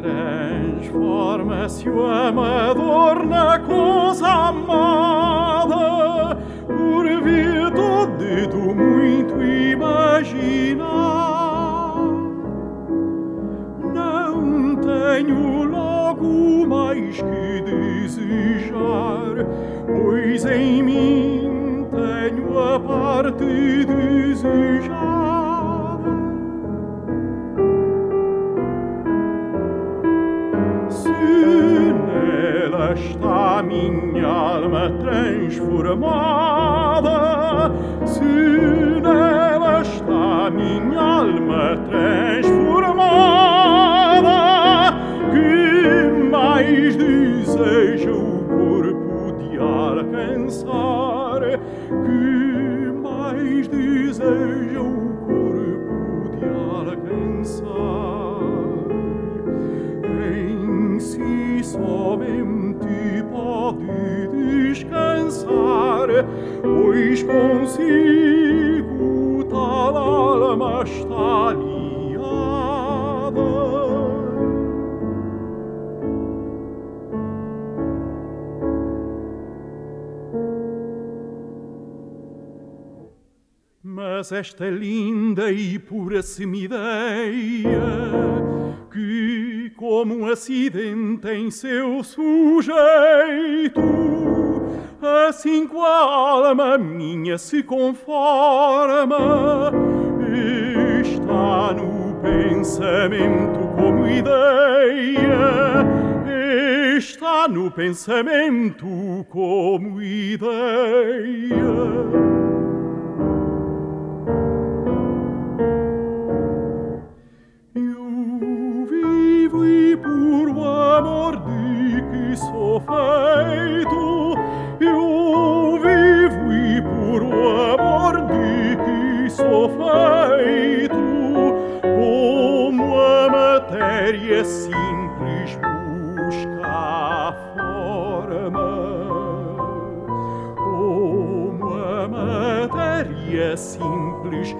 Transforma-se o amador na coisa amada por virtude do muito imaginar. Não tenho logo mais que desejar, pois em mim tenho a parte desejada. Está minha alma transformada, se nela está minha alma transformada, que mais deseja o corpo de alcançar, que mais deseja o corpo de alcançar? Em si somente pode descansar, pois consigo tal alma está liada. Mas esta linda e pura semideia que como um acidente em seu sujeito. Assim com a alma minha se conforma, está no pensamento como ideia, está no pensamento como ideia. Feito, eu vivo e por amor de que sou feito, como a matéria simples busca a forma, como a matéria simples